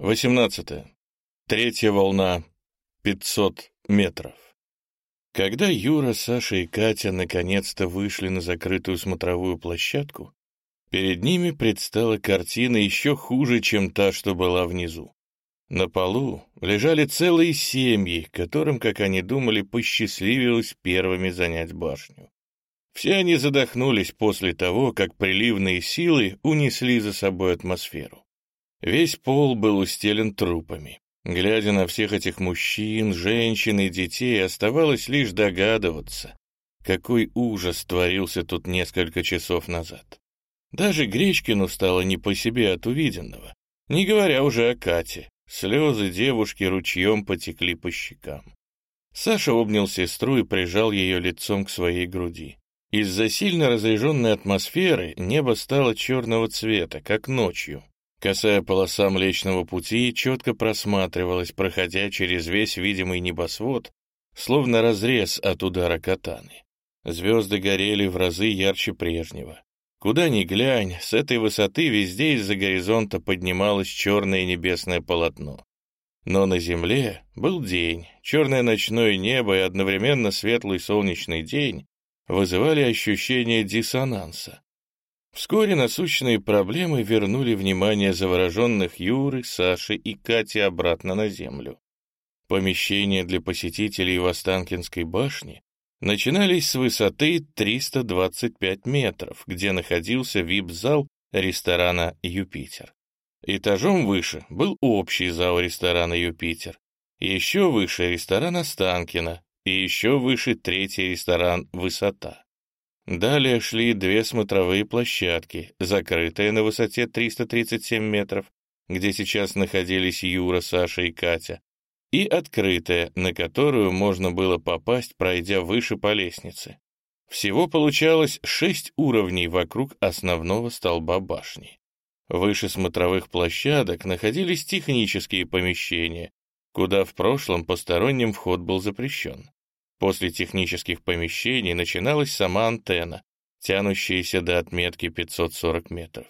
18. Третья волна. 500 метров. Когда Юра, Саша и Катя наконец-то вышли на закрытую смотровую площадку, перед ними предстала картина еще хуже, чем та, что была внизу. На полу лежали целые семьи, которым, как они думали, посчастливилось первыми занять башню. Все они задохнулись после того, как приливные силы унесли за собой атмосферу. Весь пол был устелен трупами. Глядя на всех этих мужчин, женщин и детей, оставалось лишь догадываться, какой ужас творился тут несколько часов назад. Даже Гречкину стало не по себе от увиденного, не говоря уже о Кате. Слезы девушки ручьем потекли по щекам. Саша обнял сестру и прижал ее лицом к своей груди. Из-за сильно разряженной атмосферы небо стало черного цвета, как ночью, Косая полоса Млечного Пути четко просматривалась, проходя через весь видимый небосвод, словно разрез от удара катаны. Звезды горели в разы ярче прежнего. Куда ни глянь, с этой высоты везде из-за горизонта поднималось черное небесное полотно. Но на земле был день, черное ночное небо и одновременно светлый солнечный день вызывали ощущение диссонанса. Вскоре насущные проблемы вернули внимание завороженных Юры, Саши и Кати обратно на землю. Помещения для посетителей в Останкинской башне начинались с высоты 325 метров, где находился вип-зал ресторана «Юпитер». Этажом выше был общий зал ресторана «Юпитер», еще выше ресторан Останкина и еще выше третий ресторан «Высота». Далее шли две смотровые площадки, закрытые на высоте 337 метров, где сейчас находились Юра, Саша и Катя, и открытая, на которую можно было попасть, пройдя выше по лестнице. Всего получалось шесть уровней вокруг основного столба башни. Выше смотровых площадок находились технические помещения, куда в прошлом посторонним вход был запрещен. После технических помещений начиналась сама антенна, тянущаяся до отметки 540 метров.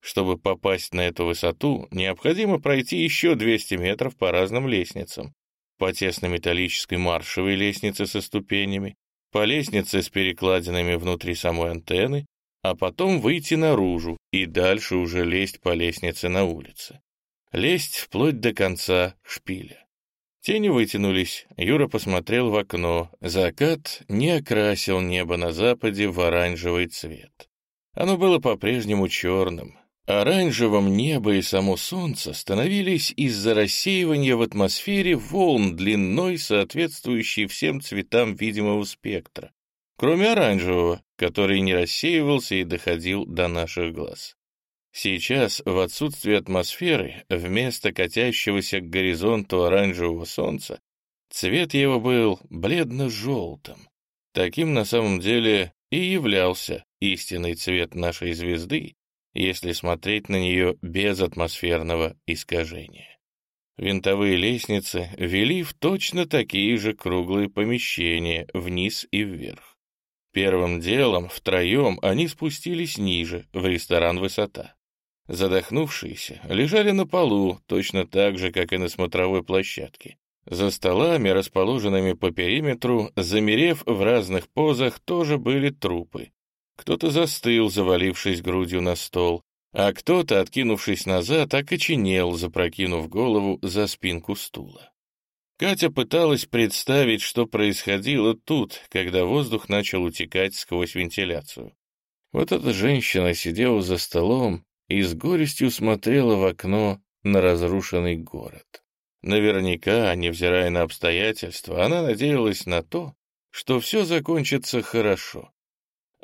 Чтобы попасть на эту высоту, необходимо пройти еще 200 метров по разным лестницам. По тесно-металлической маршевой лестнице со ступенями, по лестнице с перекладинами внутри самой антенны, а потом выйти наружу и дальше уже лезть по лестнице на улице. Лезть вплоть до конца шпиля. Тени вытянулись, Юра посмотрел в окно. Закат не окрасил небо на западе в оранжевый цвет. Оно было по-прежнему черным. Оранжевым небо и само солнце становились из-за рассеивания в атмосфере волн длиной, соответствующей всем цветам видимого спектра, кроме оранжевого, который не рассеивался и доходил до наших глаз. Сейчас, в отсутствие атмосферы, вместо катящегося к горизонту оранжевого солнца, цвет его был бледно-желтым. Таким на самом деле и являлся истинный цвет нашей звезды, если смотреть на нее без атмосферного искажения. Винтовые лестницы вели в точно такие же круглые помещения, вниз и вверх. Первым делом, втроем, они спустились ниже, в ресторан «Высота». Задохнувшиеся лежали на полу, точно так же, как и на смотровой площадке. За столами, расположенными по периметру, замерев в разных позах, тоже были трупы. Кто-то застыл, завалившись грудью на стол, а кто-то, откинувшись назад, окоченел, запрокинув голову за спинку стула. Катя пыталась представить, что происходило тут, когда воздух начал утекать сквозь вентиляцию. Вот эта женщина сидела за столом и с горестью смотрела в окно на разрушенный город. Наверняка, невзирая на обстоятельства, она надеялась на то, что все закончится хорошо.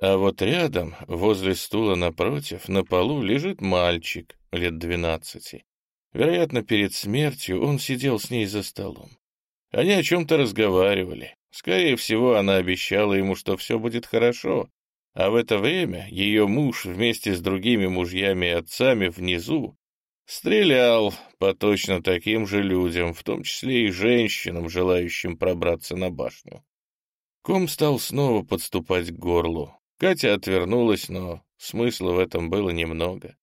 А вот рядом, возле стула напротив, на полу лежит мальчик лет двенадцати. Вероятно, перед смертью он сидел с ней за столом. Они о чем-то разговаривали. Скорее всего, она обещала ему, что все будет хорошо, а в это время ее муж вместе с другими мужьями и отцами внизу стрелял по точно таким же людям, в том числе и женщинам, желающим пробраться на башню. Ком стал снова подступать к горлу. Катя отвернулась, но смысла в этом было немного.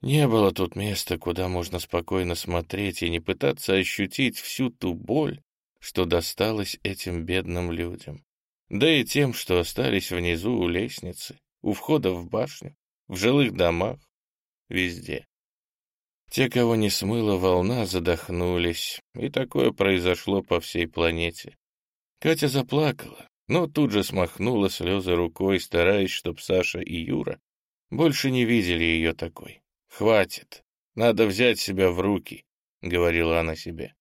Не было тут места, куда можно спокойно смотреть и не пытаться ощутить всю ту боль, что досталось этим бедным людям. Да и тем, что остались внизу у лестницы, у входа в башню, в жилых домах, везде. Те, кого не смыла волна, задохнулись, и такое произошло по всей планете. Катя заплакала, но тут же смахнула слезы рукой, стараясь, чтоб Саша и Юра больше не видели ее такой. «Хватит, надо взять себя в руки», — говорила она себе.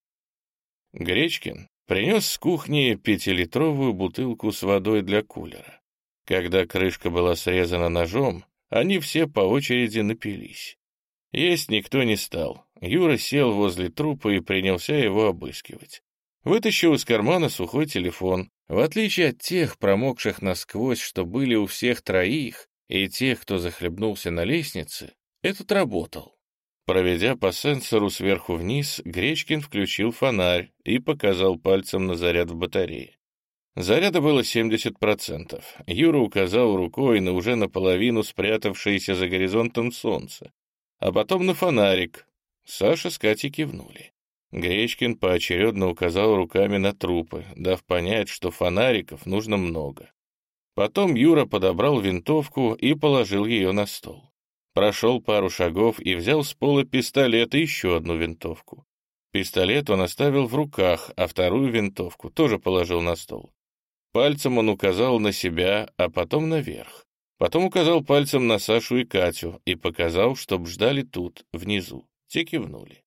Гречкин принес с кухни пятилитровую бутылку с водой для кулера. Когда крышка была срезана ножом, они все по очереди напились. Есть никто не стал. Юра сел возле трупа и принялся его обыскивать. Вытащил из кармана сухой телефон. В отличие от тех, промокших насквозь, что были у всех троих, и тех, кто захлебнулся на лестнице, этот работал. Проведя по сенсору сверху вниз, Гречкин включил фонарь и показал пальцем на заряд в батарее. Заряда было 70%. Юра указал рукой на уже наполовину спрятавшееся за горизонтом солнце, а потом на фонарик. Саша с Катей кивнули. Гречкин поочередно указал руками на трупы, дав понять, что фонариков нужно много. Потом Юра подобрал винтовку и положил ее на стол. Прошел пару шагов и взял с пола пистолет и еще одну винтовку. Пистолет он оставил в руках, а вторую винтовку тоже положил на стол. Пальцем он указал на себя, а потом наверх. Потом указал пальцем на Сашу и Катю и показал, чтоб ждали тут, внизу. Те кивнули.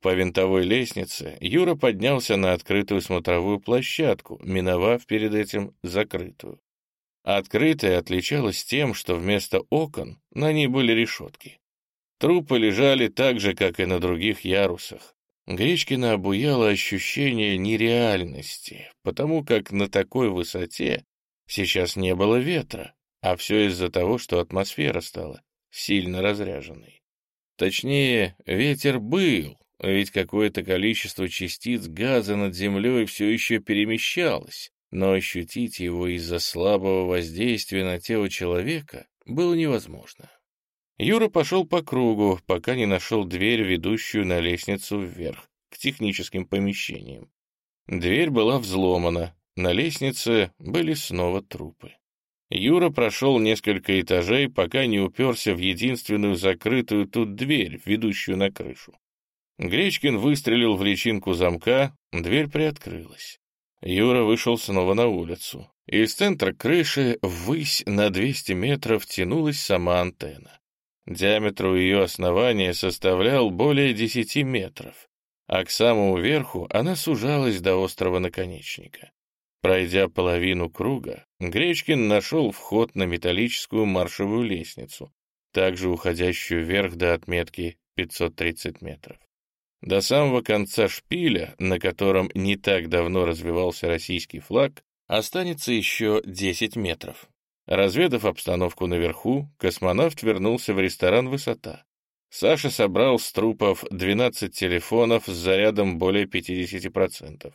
По винтовой лестнице Юра поднялся на открытую смотровую площадку, миновав перед этим закрытую. Открытая отличалась тем, что вместо окон на ней были решетки. Трупы лежали так же, как и на других ярусах. Гречкина обуяло ощущение нереальности, потому как на такой высоте сейчас не было ветра, а все из-за того, что атмосфера стала сильно разряженной. Точнее, ветер был, ведь какое-то количество частиц газа над землей все еще перемещалось, но ощутить его из-за слабого воздействия на тело человека было невозможно. Юра пошел по кругу, пока не нашел дверь, ведущую на лестницу вверх, к техническим помещениям. Дверь была взломана, на лестнице были снова трупы. Юра прошел несколько этажей, пока не уперся в единственную закрытую тут дверь, ведущую на крышу. Гречкин выстрелил в личинку замка, дверь приоткрылась. Юра вышел снова на улицу. Из центра крыши ввысь на 200 метров тянулась сама антенна. Диаметр у ее основания составлял более 10 метров, а к самому верху она сужалась до острого наконечника. Пройдя половину круга, Гречкин нашел вход на металлическую маршевую лестницу, также уходящую вверх до отметки 530 метров. До самого конца шпиля, на котором не так давно развивался российский флаг, останется еще 10 метров. Разведав обстановку наверху, космонавт вернулся в ресторан «Высота». Саша собрал с трупов 12 телефонов с зарядом более 50%.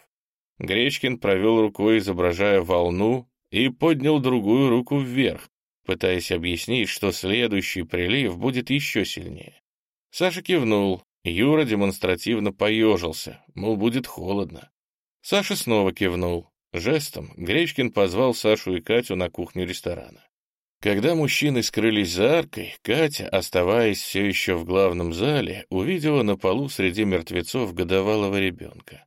Гречкин провел рукой, изображая волну, и поднял другую руку вверх, пытаясь объяснить, что следующий прилив будет еще сильнее. Саша кивнул, Юра демонстративно поежился, мол, будет холодно. Саша снова кивнул. Жестом Гречкин позвал Сашу и Катю на кухню ресторана. Когда мужчины скрылись за аркой, Катя, оставаясь все еще в главном зале, увидела на полу среди мертвецов годовалого ребенка.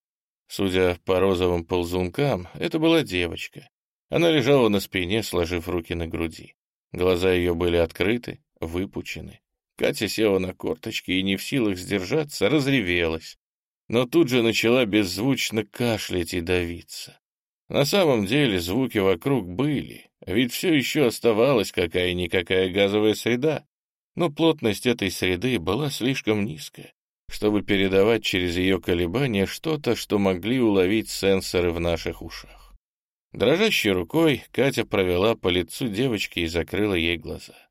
Судя по розовым ползункам, это была девочка. Она лежала на спине, сложив руки на груди. Глаза ее были открыты, выпучены. Катя села на корточки и, не в силах сдержаться, разревелась. Но тут же начала беззвучно кашлять и давиться. На самом деле звуки вокруг были, ведь все еще оставалась какая-никакая газовая среда. Но плотность этой среды была слишком низкая, чтобы передавать через ее колебания что-то, что могли уловить сенсоры в наших ушах. Дрожащей рукой Катя провела по лицу девочки и закрыла ей глаза.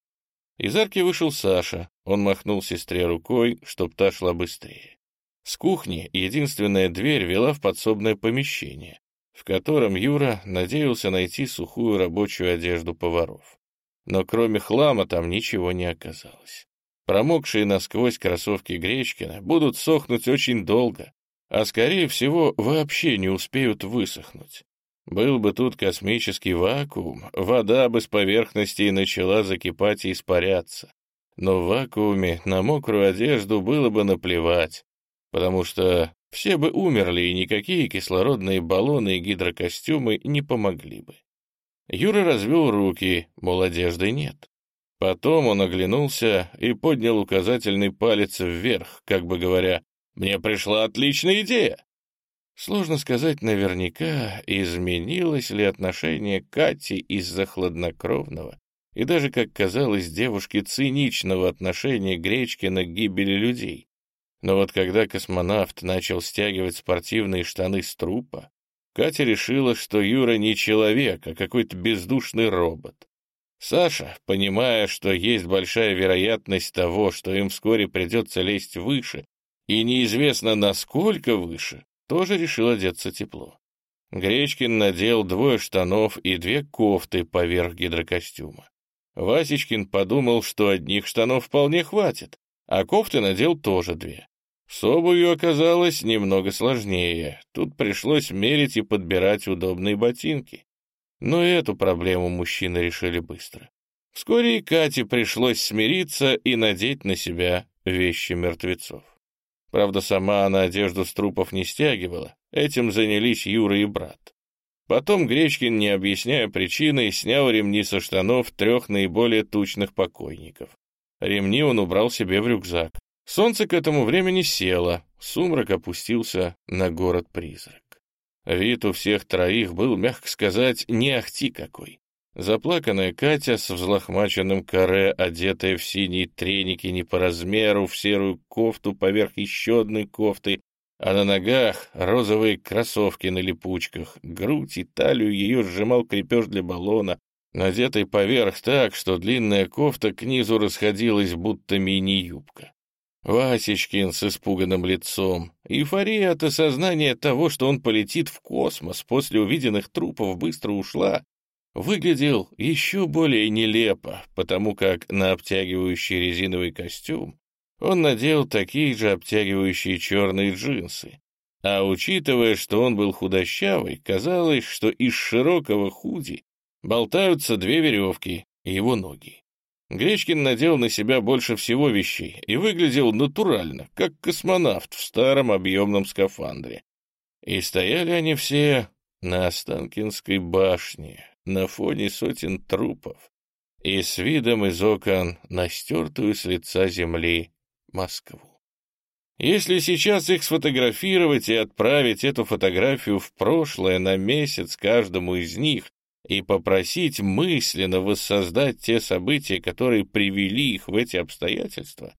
Из арки вышел Саша. Он махнул сестре рукой, чтоб та шла быстрее. С кухни единственная дверь вела в подсобное помещение, в котором Юра надеялся найти сухую рабочую одежду поваров. Но кроме хлама там ничего не оказалось. Промокшие насквозь кроссовки Гречкина будут сохнуть очень долго, а, скорее всего, вообще не успеют высохнуть. Был бы тут космический вакуум, вода бы с поверхности и начала закипать и испаряться. Но в вакууме на мокрую одежду было бы наплевать, потому что все бы умерли, и никакие кислородные баллоны и гидрокостюмы не помогли бы. Юра развел руки, мол, одежды нет. Потом он оглянулся и поднял указательный палец вверх, как бы говоря, «Мне пришла отличная идея!» Сложно сказать наверняка, изменилось ли отношение Кати из-за хладнокровного и даже, как казалось, девушке циничного отношения Гречкина к гибели людей. Но вот когда космонавт начал стягивать спортивные штаны с трупа, Катя решила, что Юра не человек, а какой-то бездушный робот. Саша, понимая, что есть большая вероятность того, что им вскоре придется лезть выше, и неизвестно насколько выше, тоже решил одеться тепло. Гречкин надел двое штанов и две кофты поверх гидрокостюма. Васечкин подумал, что одних штанов вполне хватит, а кофты надел тоже две. С обувью оказалось немного сложнее, тут пришлось мерить и подбирать удобные ботинки. Но эту проблему мужчины решили быстро. Вскоре и Кате пришлось смириться и надеть на себя вещи мертвецов. Правда, сама она одежду с трупов не стягивала, этим занялись Юра и брат. Потом Гречкин, не объясняя причины, снял ремни со штанов трех наиболее тучных покойников. Ремни он убрал себе в рюкзак. Солнце к этому времени село, сумрак опустился на город-призрак. Вид у всех троих был, мягко сказать, не ахти какой. Заплаканная Катя с взлохмаченным каре, одетая в синие треники не по размеру, в серую кофту поверх еще одной кофты, а на ногах розовые кроссовки на липучках, грудь и талию ее сжимал крепеж для баллона, надетый поверх так, что длинная кофта к низу расходилась, будто мини-юбка. Васечкин с испуганным лицом. Эйфория от осознания того, что он полетит в космос после увиденных трупов, быстро ушла, выглядел еще более нелепо, потому как на обтягивающий резиновый костюм он надел такие же обтягивающие черные джинсы. А учитывая, что он был худощавый, казалось, что из широкого худи болтаются две веревки, его ноги. Гречкин надел на себя больше всего вещей и выглядел натурально, как космонавт в старом объемном скафандре. И стояли они все на Останкинской башне, на фоне сотен трупов, и с видом из окон на стертую с лица земли Москву. Если сейчас их сфотографировать и отправить эту фотографию в прошлое на месяц каждому из них, и попросить мысленно воссоздать те события, которые привели их в эти обстоятельства,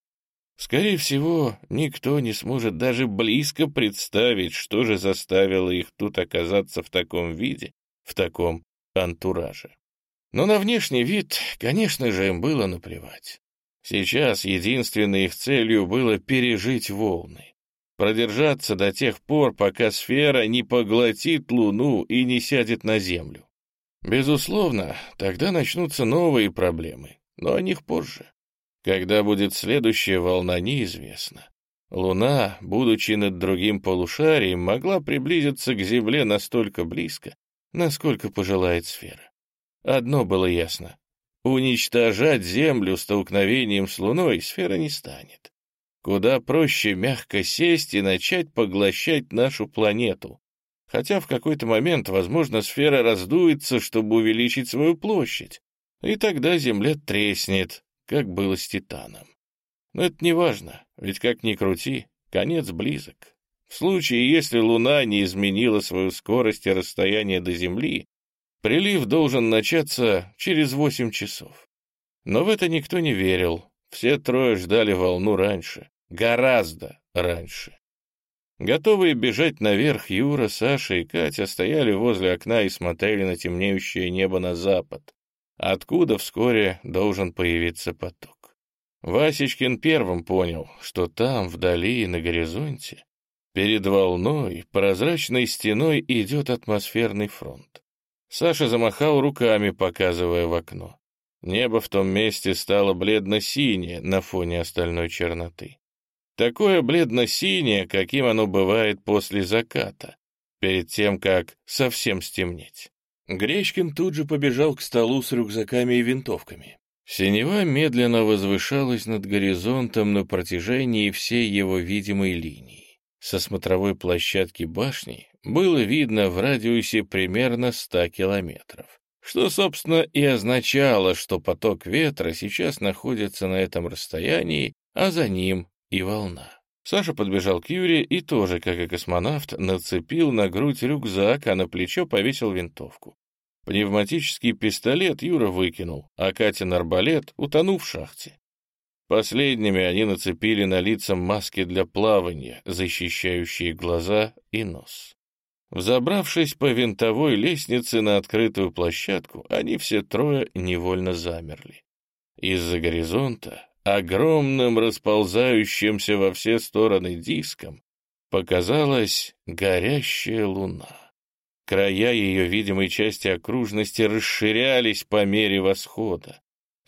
скорее всего, никто не сможет даже близко представить, что же заставило их тут оказаться в таком виде, в таком антураже. Но на внешний вид, конечно же, им было наплевать. Сейчас единственной их целью было пережить волны, продержаться до тех пор, пока сфера не поглотит Луну и не сядет на Землю. Безусловно, тогда начнутся новые проблемы, но о них позже. Когда будет следующая волна, неизвестно. Луна, будучи над другим полушарием, могла приблизиться к Земле настолько близко, насколько пожелает сфера. Одно было ясно. Уничтожать Землю столкновением с Луной сфера не станет. Куда проще мягко сесть и начать поглощать нашу планету, хотя в какой-то момент, возможно, сфера раздуется, чтобы увеличить свою площадь, и тогда Земля треснет, как было с Титаном. Но это не важно, ведь как ни крути, конец близок. В случае, если Луна не изменила свою скорость и расстояние до Земли, прилив должен начаться через восемь часов. Но в это никто не верил, все трое ждали волну раньше, гораздо раньше. Готовые бежать наверх, Юра, Саша и Катя стояли возле окна и смотрели на темнеющее небо на запад, откуда вскоре должен появиться поток. Васечкин первым понял, что там, вдали, на горизонте, перед волной, прозрачной стеной идет атмосферный фронт. Саша замахал руками, показывая в окно. Небо в том месте стало бледно-синее на фоне остальной черноты. Такое бледно-синее, каким оно бывает после заката, перед тем, как совсем стемнеть. Гречкин тут же побежал к столу с рюкзаками и винтовками. Синева медленно возвышалась над горизонтом на протяжении всей его видимой линии. Со смотровой площадки башни было видно в радиусе примерно 100 километров, что, собственно, и означало, что поток ветра сейчас находится на этом расстоянии, а за ним и волна. Саша подбежал к Юре и тоже, как и космонавт, нацепил на грудь рюкзак, а на плечо повесил винтовку. Пневматический пистолет Юра выкинул, а Катин арбалет утонул в шахте. Последними они нацепили на лица маски для плавания, защищающие глаза и нос. Взобравшись по винтовой лестнице на открытую площадку, они все трое невольно замерли. Из-за горизонта, огромным расползающимся во все стороны диском, показалась горящая луна. Края ее видимой части окружности расширялись по мере восхода.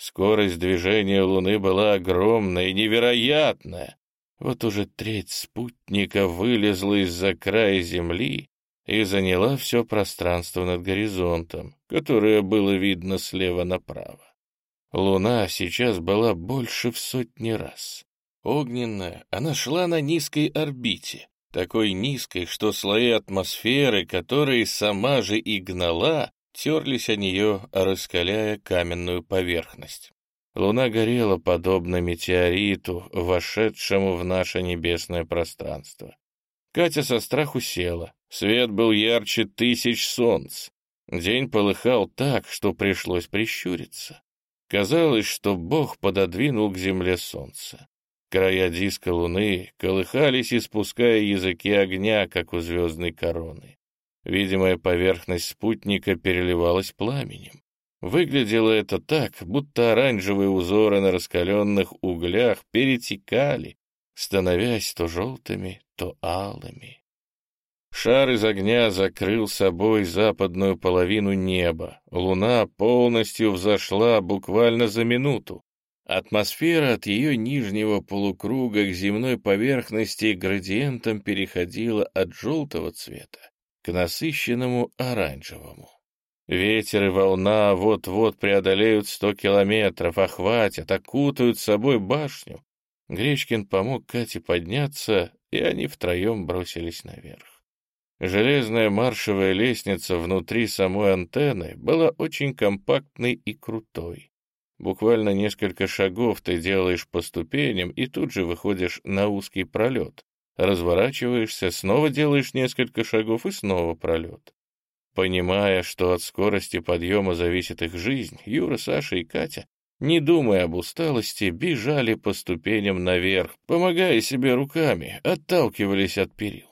Скорость движения Луны была огромная и невероятная. Вот уже треть спутника вылезла из-за края Земли и заняла все пространство над горизонтом, которое было видно слева направо. Луна сейчас была больше в сотни раз. Огненная, она шла на низкой орбите, такой низкой, что слои атмосферы, которые сама же и гнала, терлись о нее, раскаляя каменную поверхность. Луна горела подобно метеориту, вошедшему в наше небесное пространство. Катя со страху села. Свет был ярче тысяч солнц. День полыхал так, что пришлось прищуриться. Казалось, что Бог пододвинул к земле солнце. Края диска луны колыхались, испуская языки огня, как у звездной короны. Видимая поверхность спутника переливалась пламенем. Выглядело это так, будто оранжевые узоры на раскаленных углях перетекали, становясь то желтыми, то алыми. Шар из огня закрыл собой западную половину неба. Луна полностью взошла буквально за минуту. Атмосфера от ее нижнего полукруга к земной поверхности градиентом переходила от желтого цвета к насыщенному оранжевому. Ветер и волна вот-вот преодолеют сто километров, охватят, окутают собой башню. Гречкин помог Кате подняться, и они втроем бросились наверх. Железная маршевая лестница внутри самой антенны была очень компактной и крутой. Буквально несколько шагов ты делаешь по ступеням и тут же выходишь на узкий пролет. Разворачиваешься, снова делаешь несколько шагов и снова пролет. Понимая, что от скорости подъема зависит их жизнь, Юра, Саша и Катя, не думая об усталости, бежали по ступеням наверх, помогая себе руками, отталкивались от перил.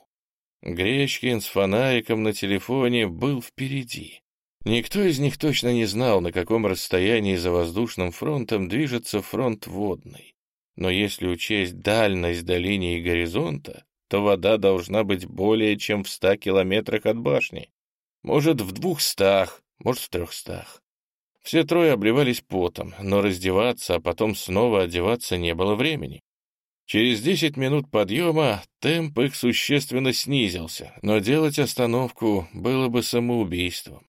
Гречкин с фонариком на телефоне был впереди. Никто из них точно не знал, на каком расстоянии за воздушным фронтом движется фронт водный. Но если учесть дальность до линии горизонта, то вода должна быть более чем в ста километрах от башни. Может, в двухстах, может, в трехстах. Все трое обливались потом, но раздеваться, а потом снова одеваться не было времени. Через десять минут подъема темп их существенно снизился, но делать остановку было бы самоубийством.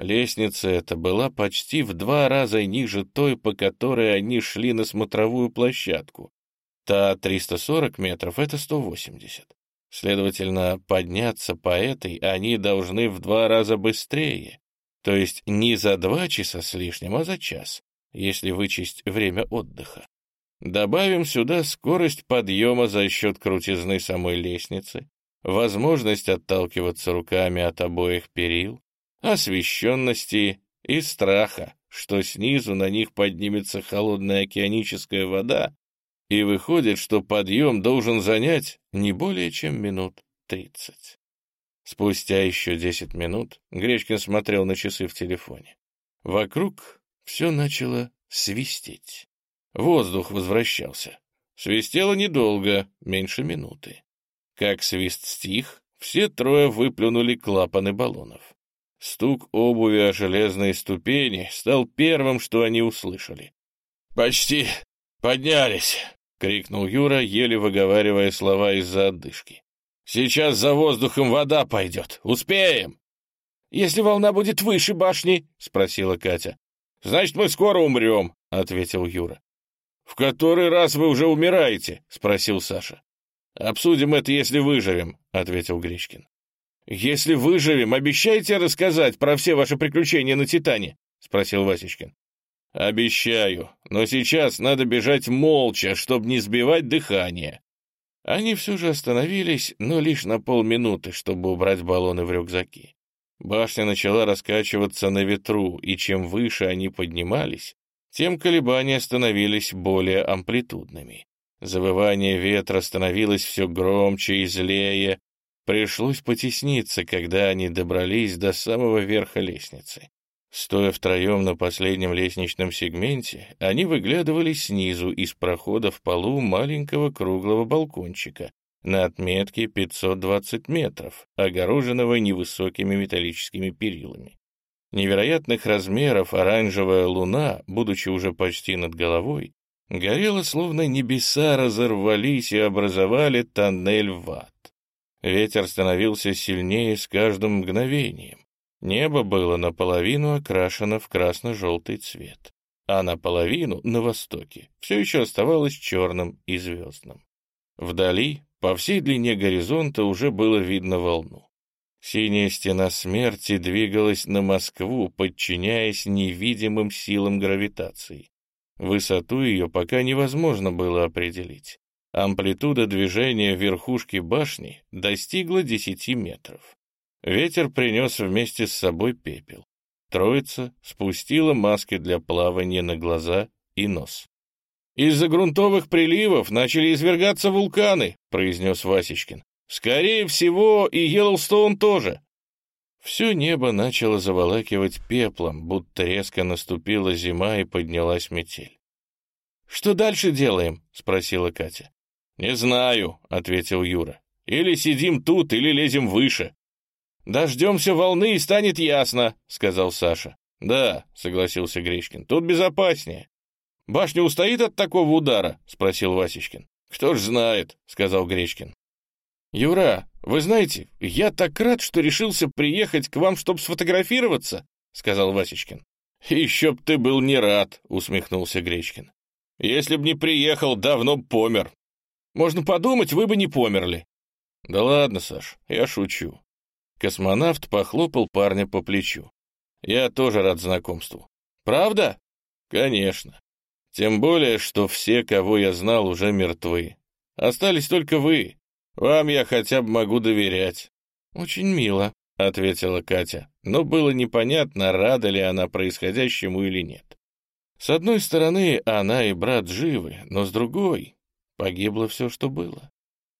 Лестница эта была почти в два раза ниже той, по которой они шли на смотровую площадку. Та 340 метров — это 180. Следовательно, подняться по этой они должны в два раза быстрее, то есть не за два часа с лишним, а за час, если вычесть время отдыха. Добавим сюда скорость подъема за счет крутизны самой лестницы, возможность отталкиваться руками от обоих перил, освещенности и страха, что снизу на них поднимется холодная океаническая вода, и выходит, что подъем должен занять не более чем минут тридцать. Спустя еще десять минут Гречкин смотрел на часы в телефоне. Вокруг все начало свистеть. Воздух возвращался. Свистело недолго, меньше минуты. Как свист стих, все трое выплюнули клапаны баллонов. Стук обуви о железные ступени стал первым, что они услышали. «Почти поднялись!» — крикнул Юра, еле выговаривая слова из-за отдышки. «Сейчас за воздухом вода пойдет. Успеем!» «Если волна будет выше башни?» — спросила Катя. «Значит, мы скоро умрем», — ответил Юра. «В который раз вы уже умираете?» — спросил Саша. «Обсудим это, если выживем», — ответил Гречкин. «Если выживем, обещайте рассказать про все ваши приключения на Титане?» — спросил Васечкин. «Обещаю, но сейчас надо бежать молча, чтобы не сбивать дыхание». Они все же остановились, но лишь на полминуты, чтобы убрать баллоны в рюкзаки. Башня начала раскачиваться на ветру, и чем выше они поднимались, тем колебания становились более амплитудными. Завывание ветра становилось все громче и злее. Пришлось потесниться, когда они добрались до самого верха лестницы. Стоя втроем на последнем лестничном сегменте, они выглядывали снизу из прохода в полу маленького круглого балкончика, на отметке 520 метров, огороженного невысокими металлическими перилами. Невероятных размеров оранжевая луна, будучи уже почти над головой, горела, словно небеса разорвались и образовали тоннель в ад. Ветер становился сильнее с каждым мгновением. Небо было наполовину окрашено в красно-желтый цвет, а наполовину, на востоке, все еще оставалось черным и звездным. Вдали, по всей длине горизонта уже было видно волну. Синяя стена смерти двигалась на Москву, подчиняясь невидимым силам гравитации. Высоту ее пока невозможно было определить. Амплитуда движения верхушки башни достигла 10 метров. Ветер принес вместе с собой пепел. Троица спустила маски для плавания на глаза и нос. «Из-за грунтовых приливов начали извергаться вулканы», — произнес Васечкин. «Скорее всего, и Йеллоустоун тоже». Все небо начало заволакивать пеплом, будто резко наступила зима и поднялась метель. «Что дальше делаем?» — спросила Катя. «Не знаю», — ответил Юра. «Или сидим тут, или лезем выше». «Дождемся волны, и станет ясно», — сказал Саша. «Да», — согласился Гречкин, — «тут безопаснее». «Башня устоит от такого удара?» — спросил Васечкин. «Кто ж знает», — сказал Гречкин. «Юра, вы знаете, я так рад, что решился приехать к вам, чтобы сфотографироваться», — сказал Васечкин. «Еще б ты был не рад», — усмехнулся Гречкин. «Если б не приехал, давно б помер. Можно подумать, вы бы не померли». «Да ладно, Саш, я шучу». Космонавт похлопал парня по плечу. «Я тоже рад знакомству». «Правда?» «Конечно. Тем более, что все, кого я знал, уже мертвы. Остались только вы. Вам я хотя бы могу доверять». «Очень мило», — ответила Катя, но было непонятно, рада ли она происходящему или нет. С одной стороны, она и брат живы, но с другой — погибло все, что было.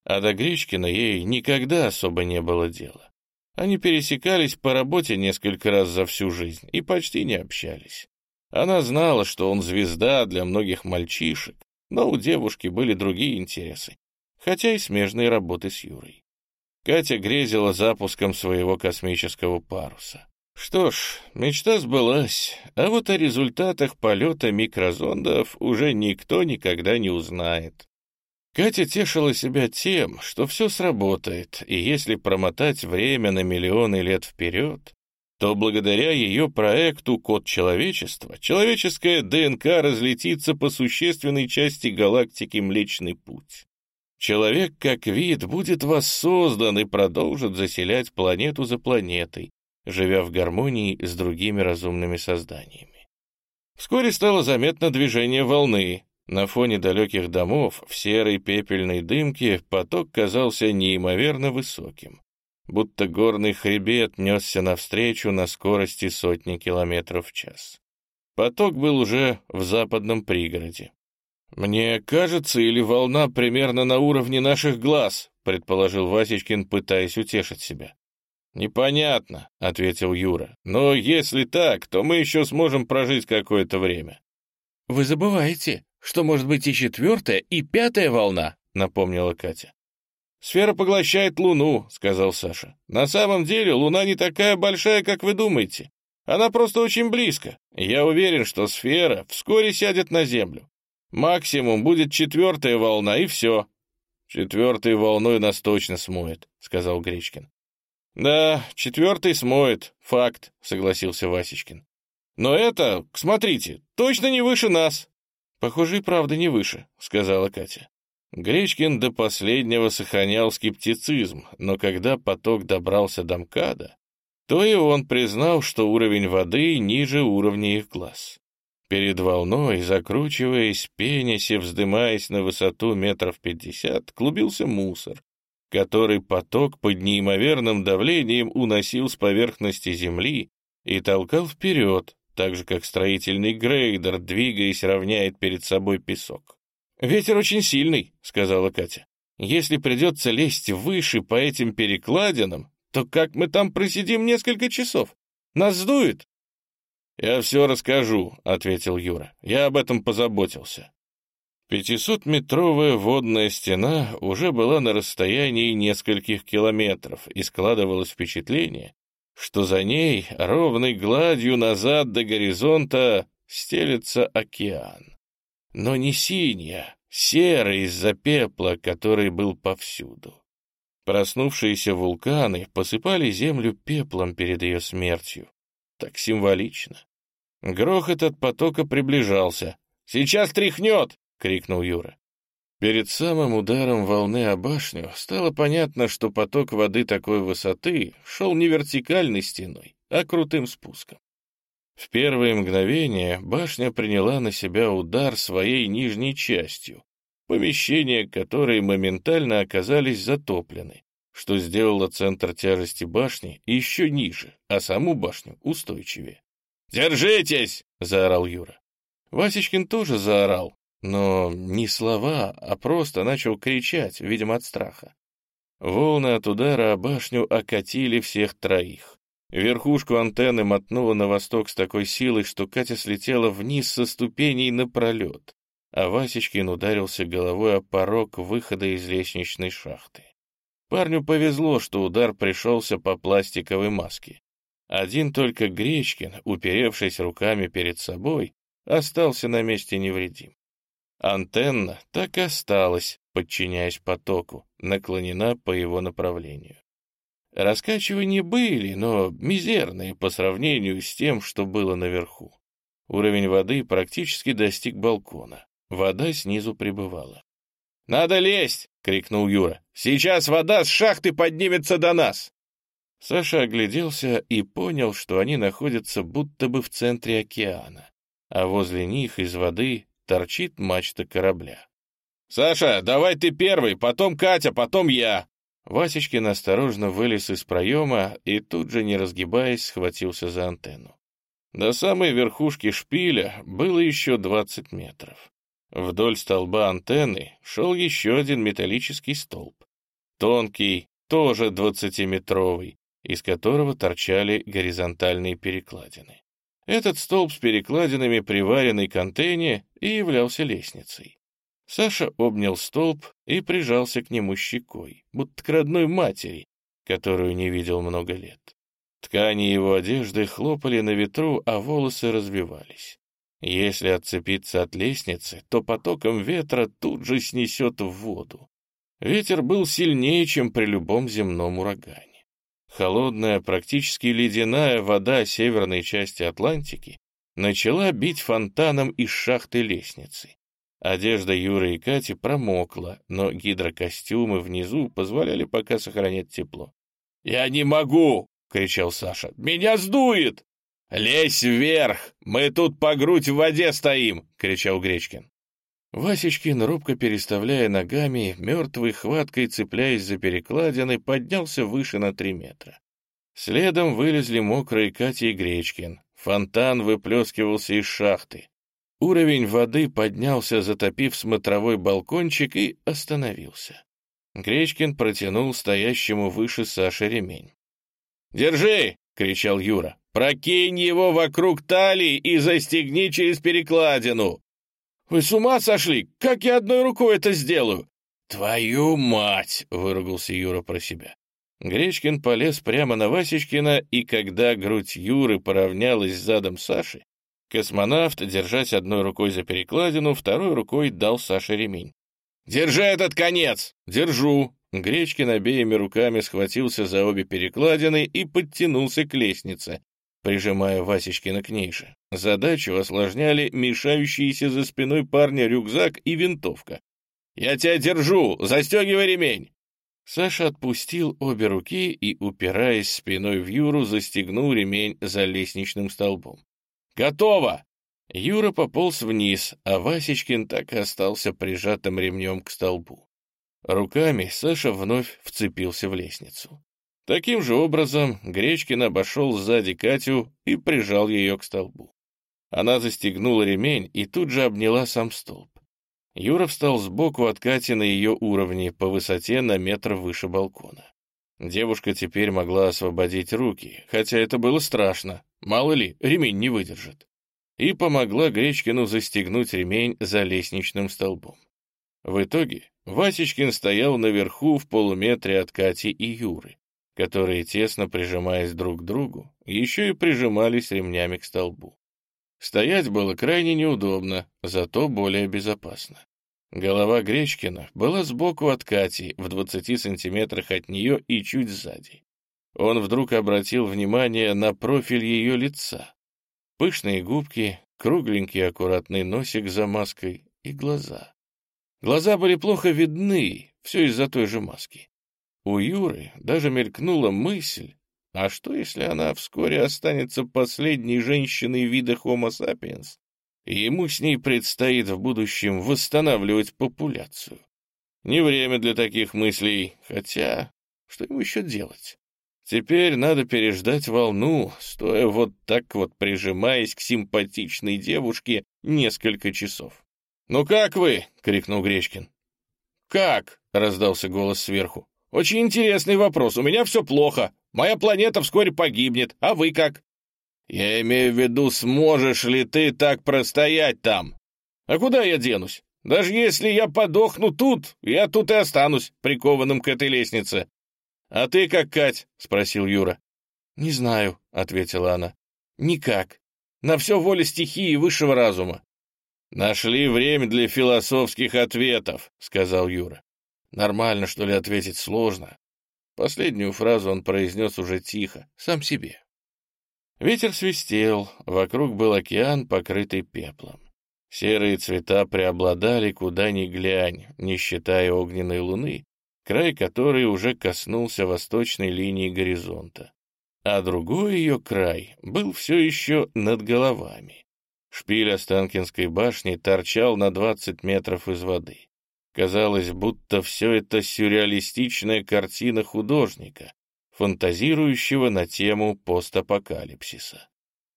А до Гречкина ей никогда особо не было дела. Они пересекались по работе несколько раз за всю жизнь и почти не общались. Она знала, что он звезда для многих мальчишек, но у девушки были другие интересы, хотя и смежные работы с Юрой. Катя грезила запуском своего космического паруса. Что ж, мечта сбылась, а вот о результатах полета микрозондов уже никто никогда не узнает. Катя тешила себя тем, что все сработает, и если промотать время на миллионы лет вперед, то благодаря ее проекту «Код человечества» человеческая ДНК разлетится по существенной части галактики Млечный Путь. Человек как вид будет воссоздан и продолжит заселять планету за планетой, живя в гармонии с другими разумными созданиями. Вскоре стало заметно движение волны. На фоне далеких домов в серой пепельной дымке поток казался неимоверно высоким будто горный хребет несся навстречу на скорости сотни километров в час. Поток был уже в западном пригороде. «Мне кажется, или волна примерно на уровне наших глаз», предположил Васечкин, пытаясь утешить себя. «Непонятно», — ответил Юра. «Но если так, то мы еще сможем прожить какое-то время». «Вы забываете, что может быть и четвертая, и пятая волна», — напомнила Катя. «Сфера поглощает Луну», — сказал Саша. «На самом деле Луна не такая большая, как вы думаете. Она просто очень близко. Я уверен, что сфера вскоре сядет на Землю. Максимум будет четвертая волна, и все». «Четвертой волной нас точно смоет», — сказал Гречкин. «Да, четвертый смоет, факт», — согласился Васечкин. «Но это, смотрите, точно не выше нас». «Похоже, и правда не выше», — сказала Катя. Гречкин до последнего сохранял скептицизм, но когда поток добрался до МКАДа, то и он признал, что уровень воды ниже уровня их глаз. Перед волной, закручиваясь, пенясь и вздымаясь на высоту метров пятьдесят, клубился мусор, который поток под неимоверным давлением уносил с поверхности земли и толкал вперед, так же, как строительный грейдер, двигаясь, равняет перед собой песок. «Ветер очень сильный», — сказала Катя. «Если придется лезть выше по этим перекладинам, то как мы там просидим несколько часов? Нас сдует?» «Я все расскажу», — ответил Юра. «Я об этом позаботился». Пятисотметровая водная стена уже была на расстоянии нескольких километров, и складывалось впечатление, что за ней ровной гладью назад до горизонта стелется океан но не синяя, серая из-за пепла, который был повсюду. Проснувшиеся вулканы посыпали землю пеплом перед ее смертью. Так символично. Грохот от потока приближался. «Сейчас тряхнет!» — крикнул Юра. Перед самым ударом волны о башню стало понятно, что поток воды такой высоты шел не вертикальной стеной, а крутым спуском. В первые мгновения башня приняла на себя удар своей нижней частью, помещения которой моментально оказались затоплены, что сделало центр тяжести башни еще ниже, а саму башню устойчивее. «Держитесь!» — заорал Юра. Васечкин тоже заорал, но не слова, а просто начал кричать, видимо, от страха. Волны от удара о башню окатили всех троих. Верхушку антенны мотнуло на восток с такой силой, что Катя слетела вниз со ступеней напролет, а Васечкин ударился головой о порог выхода из лестничной шахты. Парню повезло, что удар пришелся по пластиковой маске. Один только Гречкин, уперевшись руками перед собой, остался на месте невредим. Антенна так и осталась, подчиняясь потоку, наклонена по его направлению. Раскачивания были, но мизерные по сравнению с тем, что было наверху. Уровень воды практически достиг балкона. Вода снизу прибывала. «Надо лезть!» — крикнул Юра. «Сейчас вода с шахты поднимется до нас!» Саша огляделся и понял, что они находятся будто бы в центре океана, а возле них из воды торчит мачта корабля. «Саша, давай ты первый, потом Катя, потом я!» Васечкин осторожно вылез из проема и тут же, не разгибаясь, схватился за антенну. До самой верхушки шпиля было еще 20 метров. Вдоль столба антенны шел еще один металлический столб. Тонкий, тоже двадцатиметровый, из которого торчали горизонтальные перекладины. Этот столб с перекладинами, приваренный к антенне, и являлся лестницей. Саша обнял столб и прижался к нему щекой, будто к родной матери, которую не видел много лет. Ткани его одежды хлопали на ветру, а волосы развивались. Если отцепиться от лестницы, то потоком ветра тут же снесет в воду. Ветер был сильнее, чем при любом земном урагане. Холодная, практически ледяная вода северной части Атлантики начала бить фонтаном из шахты лестницы. Одежда Юры и Кати промокла, но гидрокостюмы внизу позволяли пока сохранять тепло. «Я не могу!» — кричал Саша. «Меня сдует!» «Лезь вверх! Мы тут по грудь в воде стоим!» — кричал Гречкин. Васечкин, робко переставляя ногами, мертвой хваткой цепляясь за перекладины, поднялся выше на три метра. Следом вылезли мокрые Катя и Гречкин. Фонтан выплескивался из шахты. Уровень воды поднялся, затопив смотровой балкончик, и остановился. Гречкин протянул стоящему выше Саши ремень. «Держи!» — кричал Юра. «Прокинь его вокруг талии и застегни через перекладину!» «Вы с ума сошли? Как я одной рукой это сделаю?» «Твою мать!» — выругался Юра про себя. Гречкин полез прямо на Васечкина, и когда грудь Юры поравнялась с задом Саши, космонавт, держась одной рукой за перекладину, второй рукой дал Саше ремень. «Держи этот конец!» «Держу!» Гречкин обеими руками схватился за обе перекладины и подтянулся к лестнице, прижимая Васечкина к ней же. Задачу осложняли мешающиеся за спиной парня рюкзак и винтовка. «Я тебя держу! Застегивай ремень!» Саша отпустил обе руки и, упираясь спиной в Юру, застегнул ремень за лестничным столбом. «Готово!» Юра пополз вниз, а Васечкин так и остался прижатым ремнем к столбу. Руками Саша вновь вцепился в лестницу. Таким же образом Гречкин обошел сзади Катю и прижал ее к столбу. Она застегнула ремень и тут же обняла сам столб. Юра встал сбоку от Кати на ее уровне, по высоте на метр выше балкона. Девушка теперь могла освободить руки, хотя это было страшно. Мало ли, ремень не выдержит. И помогла Гречкину застегнуть ремень за лестничным столбом. В итоге Васечкин стоял наверху в полуметре от Кати и Юры, которые, тесно прижимаясь друг к другу, еще и прижимались ремнями к столбу. Стоять было крайне неудобно, зато более безопасно. Голова Гречкина была сбоку от Кати, в 20 сантиметрах от нее и чуть сзади. Он вдруг обратил внимание на профиль ее лица. Пышные губки, кругленький аккуратный носик за маской и глаза. Глаза были плохо видны, все из-за той же маски. У Юры даже мелькнула мысль, а что, если она вскоре останется последней женщиной вида Homo sapiens, ему с ней предстоит в будущем восстанавливать популяцию. Не время для таких мыслей, хотя что ему еще делать? Теперь надо переждать волну, стоя вот так вот прижимаясь к симпатичной девушке несколько часов. «Ну как вы?» — крикнул Гречкин. «Как?» — раздался голос сверху. «Очень интересный вопрос. У меня все плохо. Моя планета вскоре погибнет. А вы как?» «Я имею в виду, сможешь ли ты так простоять там?» «А куда я денусь? Даже если я подохну тут, я тут и останусь, прикованным к этой лестнице». «А ты как, Кать?» — спросил Юра. «Не знаю», — ответила она. «Никак. На все воля стихии высшего разума». «Нашли время для философских ответов», — сказал Юра. «Нормально, что ли, ответить сложно?» Последнюю фразу он произнес уже тихо, сам себе. Ветер свистел, вокруг был океан, покрытый пеплом. Серые цвета преобладали куда ни глянь, не считая огненной луны, край которой уже коснулся восточной линии горизонта. А другой ее край был все еще над головами. Шпиль Останкинской башни торчал на 20 метров из воды. Казалось, будто все это сюрреалистичная картина художника, фантазирующего на тему постапокалипсиса.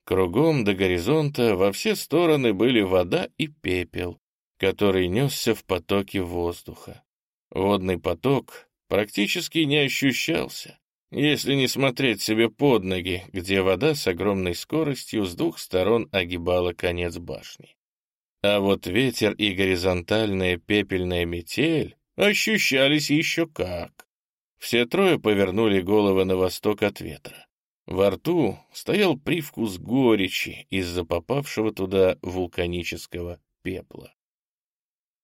Кругом до горизонта во все стороны были вода и пепел, который несся в потоке воздуха. Водный поток практически не ощущался, если не смотреть себе под ноги, где вода с огромной скоростью с двух сторон огибала конец башни. А вот ветер и горизонтальная пепельная метель ощущались еще как. Все трое повернули головы на восток от ветра. Во рту стоял привкус горечи из-за попавшего туда вулканического пепла.